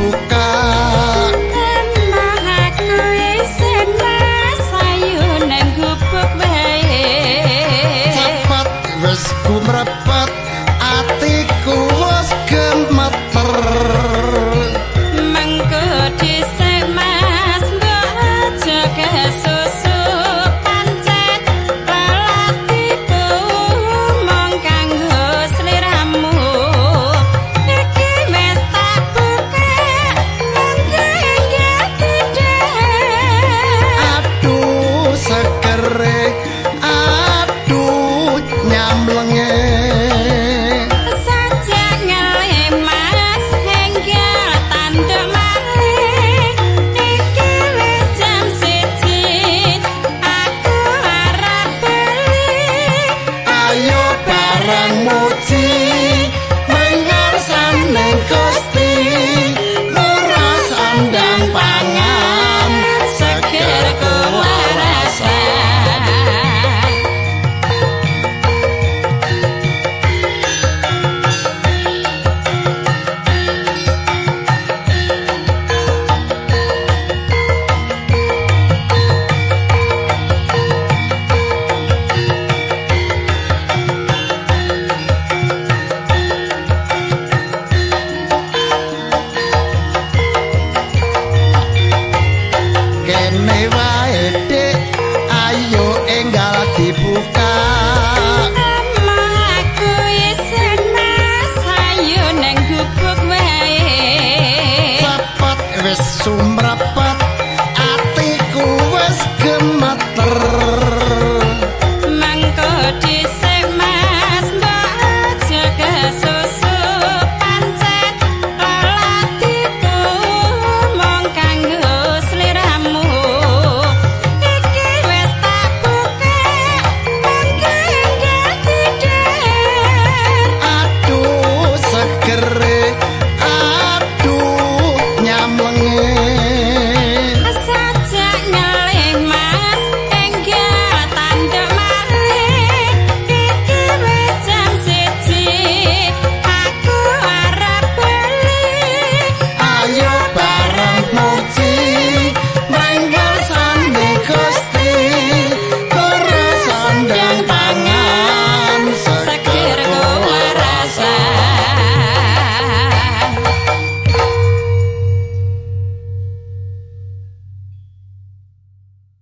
bukan Barramuti. sombra